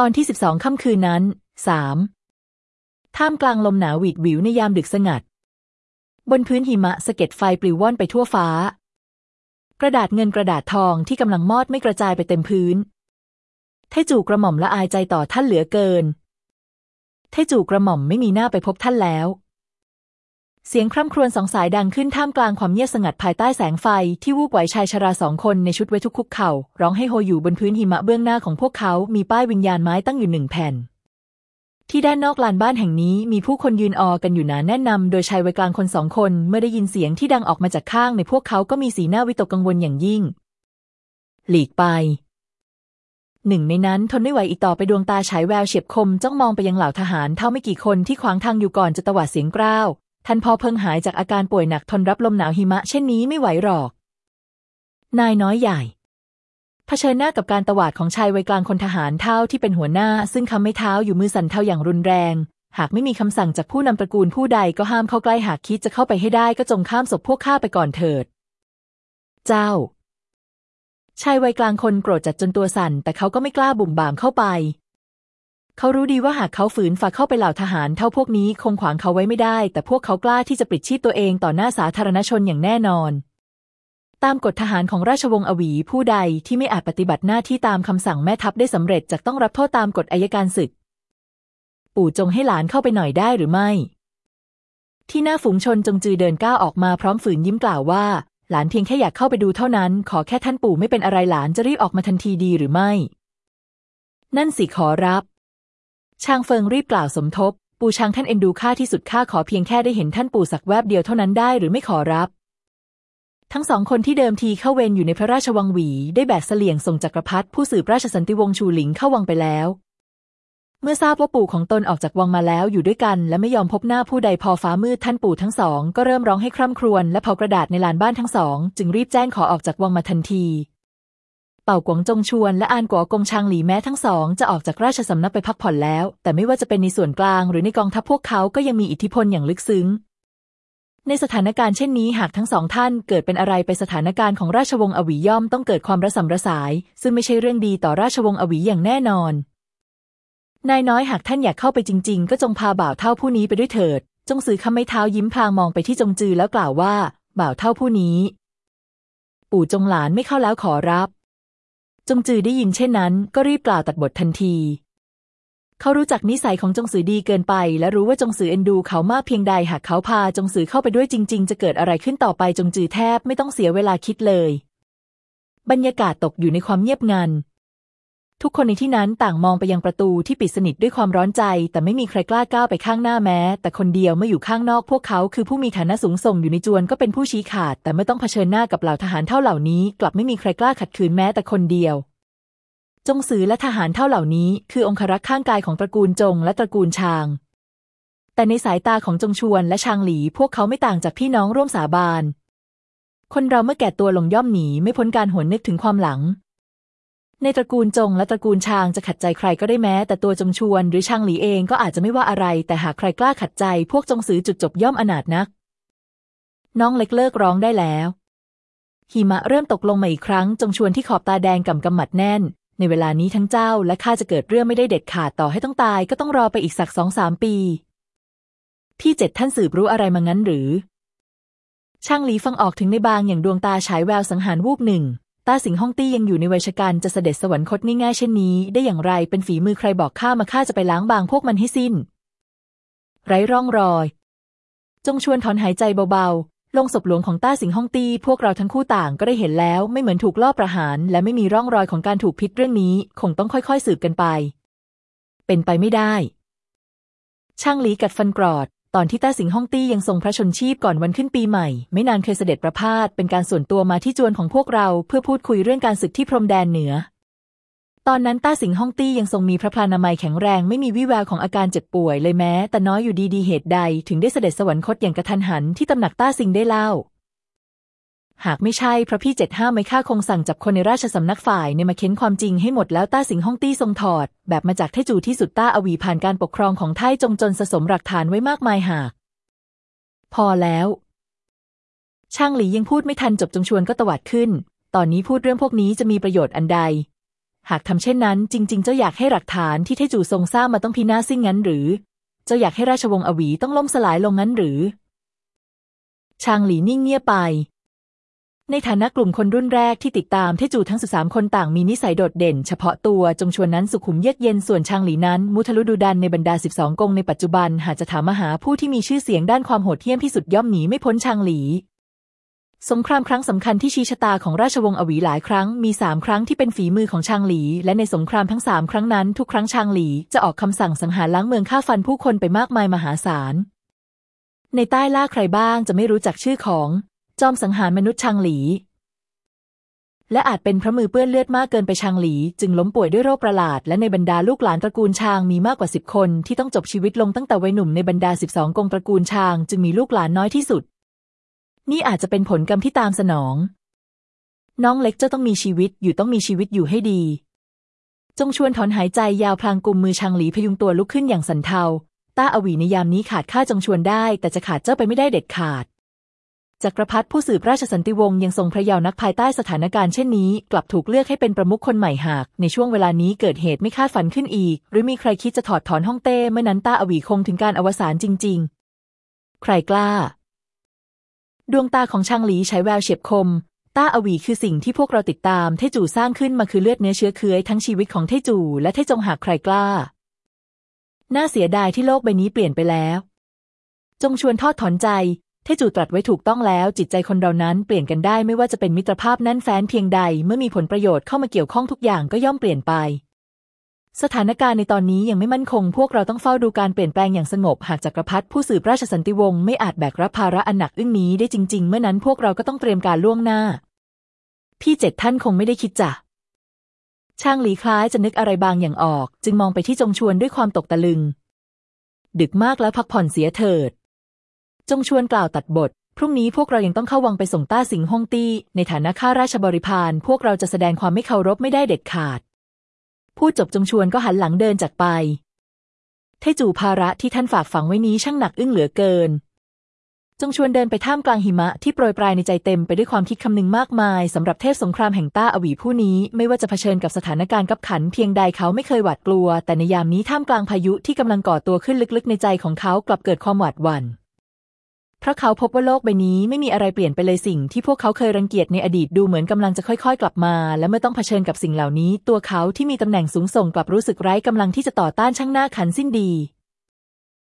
ตอนที่สิบสองค่ำคืนนั้นสามท่ามกลางลมหนาวหวีดหวิวในยามดึกสงัด บนพื้นหิมะสะเก็ดไฟปลิวว่อนไปทั่วฟ้า กระดาษเงินกระดาษทองที่กำลังมอดไม่กระจายไปเต็มพื้นเทจูกระหม่อมละอายใจต่อท่านเหลือเกินเทจูกระหม่อมไม่มีหน้าไปพบท่านแล้ว เสียงคร่ำครวญสองสายดังขึ้นท่ามกลางความเงียบสงัดภายใต้แสงไฟ ที่วูบไหวชายชราสองคนในชุดไว้ทุกคุกเข่า ร้องให้โฮอยู่บนพื้นหิมะเบื้องหน้าของพวกเขา มีป้ายวิญญาณไม้ตั้งอยู่หนึ่งแผ่น ที่ด้านนอกลานบ้านแห่งนี้มีผู้คนยืนออกันอยู่หนาแน่นนำโดยชายวัยกลางคนสองคน เมื่อได้ยินเสียงที่ดังออกมาจากข้างในพวกเขาก็มีสีหน้าวิตกกังวลอย่างยิ่ง หลีกไป หนึ่งในนั้นทนไม่ไหวอีกต่อไปดวงตาฉายแววเฉียบคมจ้องมองไปยังเหล่าทหารเท่าไม่กี่คนที่ขวางทางอยู่ก่อนจะตวาดเสียงกร้าว ท่านพอเพิ่งหายจากอาการป่วยหนักทนรับลมหนาวหิมะเช่นนี้ไม่ไหวหรอก นายน้อยใหญ่เผชิญหน้ากับการตวาดของชายวัยกลางคนทหารเท่าที่เป็นหัวหน้า ซึ่งคำไม่เท้าอยู่มือสั่นเท่าอย่างรุนแรง หากไม่มีคำสั่งจากผู้นำตระกูลผู้ใดก็ห้ามเข้าใกล้หากคิดจะเข้าไปให้ได้ก็จงข้ามศพพวกข้าไปก่อนเถิด เจ้า ชายวัยกลางคนโกรธจัดจนตัวสั่นแต่เขาก็ไม่กล้าบุ่มบ่ามเข้าไป เขารู้ดีว่าหากเขาฝืนฝ่าเข้าไปเหล่าทหารเท่าพวกนี้คงขวางเขาไว้ไม่ได้ แต่พวกเขากล้าที่จะปลิดชีพตัวเองต่อหน้าสาธารณชนอย่างแน่นอน ตามกฎทหารของราชวงศ์อวีผู้ใดที่ไม่อาจปฏิบัติหน้าที่ตามคำสั่งแม่ทัพได้สำเร็จจะต้องรับโทษตามกฎอายการศึก ปู่จงให้หลานเข้าไปหน่อยได้หรือไม่ ที่หน้าฝูงชนจงจือเดินก้าวออกมาพร้อมฝืนยิ้มกล่าวว่า หลานเพียงแค่อยากเข้าไปดูเท่านั้น ขอแค่ท่านปู่ไม่เป็นอะไรหลานจะรีบออกมาทันทีดีหรือไม่ นั่นสิขอรับ ชางเฟิงรีบกล่าวสมทบ ปู่ชางท่านเอ็นดูข้าที่สุดข้าขอเพียงแค่ได้เห็นท่านปู่สักแวบเดียวเท่านั้นได้หรือไม่ขอรับ ทั้งสองคนที่เดิมทีเข้าเวรอยู่ในพระราชวังหวี ได้แบกเสลี่ยงส่งจักรพรรดิผู้สืบราชสันติวงศ์ชูหลิงเข้าวังไปแล้ว เมื่อทราบว่าปู่ของตนออกจากวังมาแล้วอยู่ด้วยกัน และไม่ยอมพบหน้าผู้ใดพอฟ้ามืดท่านปู่ทั้งสอง ก็เริ่มร้องให้คร่ำครวญและเผากระดาษในลานบ้านทั้งสอง จึงรีบแจ้งขอออกจากวังมาทันที เป่ากวงจงชวนและอานกัวกงชางหลีแม้ทั้งสองจะออกจากราชสำนักไปพักผ่อนแล้ว แต่ไม่ว่าจะเป็นในส่วนกลางหรือในกองทัพพวกเขาก็ยังมีอิทธิพลอย่างลึกซึ้ง ในสถานการณ์เช่นนี้หากทั้งสองท่านเกิดเป็นอะไรไปสถานการณ์ของราชวงศ์อวีย่อมต้องเกิดความระสำระสาย ซึ่งไม่ใช่เรื่องดีต่อราชวงศ์อวีอย่างแน่นอน นายน้อยหากท่านอยากเข้าไปจริง ๆ ก็จงพาบ่าวเท่าผู้นี้ไปด้วยเถิด จงสื่อคำไม่เท้ายิ้มพลางมองไปที่จงจือแล้วกล่าวว่า บ่าวเท่าผู้นี้ ปู่จงหลานไม่เข้าแล้วขอรับ จงจือได้ยินเช่นนั้น ก็รีบกล่าวตัดบททันที เขารู้จักนิสัยของจงสือดีเกินไป และรู้ว่าจงสือเอ็นดูเขามากเพียงใดหากเขาพาจงสือเข้าไปด้วยจริง ๆ จะเกิดอะไรขึ้นต่อไปจงจือแทบไม่ต้องเสียเวลาคิดเลย บรรยากาศตกอยู่ในความเงียบงัน ทุกคนในที่นั้นต่างมองไปยังประตูที่ปิดสนิทด้วยความร้อนใจ แต่ไม่มีใครกล้าก้าวไปข้างหน้าแม้ แต่คนเดียวเมื่ออยู่ข้างนอกพวกเขาคือผู้มีฐานะสูงส่งอยู่ในจวนก็เป็นผู้ชี้ขาด แต่เมื่อต้องเผชิญหน้ากับเหล่าทหารเท่าเหล่านี้ กลับไม่มีใครกล้าขัดขืนแม้แต่คนเดียว จงซือและทหารเท่าเหล่านี้ คือองครักษ์ข้างกายของตระกูลจงและตระกูลชาง แต่ในสายตาของจงชวนและชางหลี พวกเขาไม่ต่างจากพี่น้องร่วมสาบานคนเราเมื่อแก่ตัวลงย่อมหนีไม่พ้นการหวนนึกถึงความหลัง ในตระกูลจงและตระกูลชางจะขัดใจใครก็ได้แม้ แต่ตัวจงชวนหรือชางหลีเองก็อาจจะไม่ว่าอะไร แต่หากใครกล้าขัดใจพวกจงสือจุดจบย่อมอนาถนัก น้องเล็กเลิกร้องได้แล้วหิมะเริ่มตกลงมาอีกครั้ง จงชวนที่ขอบตาแดงกำกำหมัดแน่น ในเวลานี้ทั้งเจ้าและข้าจะเกิดเรื่องไม่ได้เด็ดขาดต่อให้ต้องตายก็ต้องรอไปอีกสักสองสามปี พี่เจ็ดท่านสืบรู้อะไรมางั้นหรือ ช่างหลีฟังออกถึงในบางอย่างดวงตาฉายแววสังหารวูบหนึ่ง ต้าสิงห้องตี้ยังอยู่ในวัยชการจะเสด็จสวรรคตง่ายๆเช่นนี้ ได้อย่างไรเป็นฝีมือใครบอกข้ามาข้าจะไปล้างบางพวกมันให้สิ้น ไร้ร่องรอย จงชวนถอนหายใจเบาๆลงศพหลวงของต้าสิงห้องตี้พวกเราทั้งคู่ต่างก็ได้เห็นแล้ว ไม่เหมือนถูกลอบประหาร และไม่มีร่องรอยของการถูกพิษเรื่องนี้ คงต้องค่อยๆสืบกันไป เป็นไปไม่ได้ ช่างหลีกัดฟันกรอด ตอนที่ต้าสิงห้องตี้ยังทรงพระชนชีพก่อนวันขึ้นปีใหม่ ไม่นานเคยเสด็จประพาสเป็นการส่วนตัวมาที่จวนของพวกเราเพื่อพูดคุยเรื่องการศึกที่พรมแดนเหนือ ตอนนั้นต้าสิงห้องตี้ยังทรงมีพระพลานามัยแข็งแรงไม่มีวิแววของอาการเจ็บป่วยเลยแม้ แต่น้อยอยู่ดีๆเหตุใด ถึงได้เสด็จสวรรคตอย่างกระทันหันที่ตำหนักต้าสิงได้เล่า หากไม่ใช่พระพี่เจ็ดห้าไม่ค่าคงสั่งจับคนในราชสำนักฝ่ายในมาเค้นความจริงให้หมดแล้วต้าสิงห้องตี้ทรงถอด แบบมาจากเทจูที่สุดต้าอวีผ่านการปกครองของไทจงจนสะสมหลักฐานไว้มากมายหาก พอแล้ว ช่างหลียังพูดไม่ทันจบจงชวนก็ตวาดขึ้น ตอนนี้พูดเรื่องพวกนี้จะมีประโยชน์อันใด หากทำเช่นนั้น จริง ๆ เจ้าอยากให้หลักฐานที่เทจูทรงสร้างมาต้องพินาศสิ้นงั้นหรือ เจ้าอยากให้ราชวงศ์อวีต้องล่มสลายลงงั้นหรือช่างหลีนิ่งเงียบไป ในฐานะกลุ่มคนรุ่นแรกที่ติดตามเทจูทั้งสิบสามคนต่างมีนิสัยโดดเด่น เฉพาะตัวจงชวนนั้นสุขุมเยือกเย็นส่วนชางหลีนั้น มุทะลุดุดันในบรรดาสิบสองกงในปัจจุบัน หากจะถามมาหาผู้ที่มีชื่อเสียงด้านความโหดเหี้ยมที่สุดย่อมหนีไม่พ้นชางหลี สงครามครั้งสำคัญที่ชี้ชะตาของราชวงศ์อวีหลายครั้งมีสามครั้งที่เป็นฝีมือของชางหลี และในสงครามทั้งสามครั้งนั้นทุกครั้งชางหลีจะออกคำสั่งสังหารล้างเมืองฆ่าฟันผู้คนไปมากมายมหาศาลในใต้ล่าใครบ้างจะไม่รู้จักชื่อของ จอมสังหารมนุษย์ชางหลี และอาจเป็นเพราะมือเปื้อนเลือดมากเกินไปชางหลี จึงล้มป่วยด้วยโรคประหลาด และในบรรดาลูกหลานตระกูลชางมีมากกว่าสิบคน ที่ต้องจบชีวิตลงตั้งแต่วัยหนุ่มในบรรดาสิบสองกงตระกูลชาง จึงมีลูกหลานน้อยที่สุด นี่อาจจะเป็นผลกรรมที่ตามสนอง น้องเล็กเจ้าต้องมีชีวิตอยู่ต้องมีชีวิตอยู่ให้ดี จงชวนถอนหายใจยาวพลางกุมมือชางหลีพยุงตัวลุกขึ้นอย่างสันเทาต้าอวีในยามนี้ขาดข้าจงชวนได้ แต่จะขาดเจ้าไปไม่ได้เด็ดขาด จักรพรรดิผู้สืบราชสันติวงศ์ยังทรงพระเยาว์นักภายใต้สถานการณ์เช่นนี้ กลับถูกเลือกให้เป็นประมุขคนใหม่หาก ในช่วงเวลานี้เกิดเหตุไม่คาดฝันขึ้นอีก หรือมีใครคิดจะถอดถอนฮ่องเต้เมื่อนั้นต้าอวีคงถึงการอวสานจริง ๆ ใครกล้า ดวงตาของชางหลีฉายแววเฉียบคม ต้าอวีคือสิ่งที่พวกเราติดตามไท่จู่สร้างขึ้นมาคือเลือดเนื้อเชื้อเคื้อยทั้งชีวิตของไท่จู่และไท่จงหากใครกล้า น่าเสียดายที่โลกใบนี้เปลี่ยนไปแล้ว จงชวนทอดถอนใจ เทจูตรัสไว้ถูกต้องแล้ว จิตใจคนเรานั้นเปลี่ยนกันได้ไม่ว่าจะเป็นมิตรภาพนั้นแฟนเพียงใด เมื่อมีผลประโยชน์เข้ามาเกี่ยวข้องทุกอย่างก็ย่อมเปลี่ยนไป สถานการณ์ในตอนนี้ยังไม่มั่นคง พวกเราต้องเฝ้าดูการเปลี่ยนแปลงอย่างสงบ หากจักรพรรดิผู้สืบราชสันติวงศ์ไม่อาจแบกรับภาระอันหนักอึ้งนี้ได้จริง ๆ เมื่อนั้นพวกเราก็ต้องเตรียมการล่วงหน้า พี่เจ็ดท่านคงไม่ได้คิดจะช่างหลีคล้ายจะนึกอะไรบางอย่างออก จึงมองไปที่จงชวนด้วยความตกตะลึง ดึกมากแล้วพักผ่อนเสียเถิด จงชวนกล่าวตัดบท พรุ่งนี้พวกเรายังต้องเข้าวังไปส่งต้าสิงห์ฮ่องตี้ ในฐานะข้าราชบริพารพวกเราจะแสดงความไม่เคารพไม่ได้เด็ดขาด พูดจบจงชวนก็หันหลังเดินจากไปเทจูภาระที่ท่านฝากฝังไว้นี้ช่างหนักอึ้งเหลือเกิน จงชวนเดินไปท่ามกลางหิมะที่โปรยปลายในใจเต็มไปด้วยความคิดคำนึงมากมายสำหรับเทพสงครามแห่งต้าอวีผู้นี้ ไม่ว่าจะเผชิญกับสถานการณ์กับขันเพียงใดเขาไม่เคยหวาดกลัว แต่ในยามนี้ท่ามกลางพายุที่กำลังก่อตัวขึ้นลึกๆ ในใจของเขากลับเกิดความหวาดหวั่น เพราะเขาพบว่าโลกใบนี้ไม่มีอะไรเปลี่ยนไปเลยสิ่งที่พวกเขาเคยรังเกียจในอดีตดูเหมือนกำลังจะค่อยๆ กลับมา และเมื่อต้องเผชิญกับสิ่งเหล่านี้ ตัวเขาที่มีตำแหน่งสูงส่งกลับรู้สึกไร้กำลังที่จะต่อต้านช่างหน้าขันสิ้นดี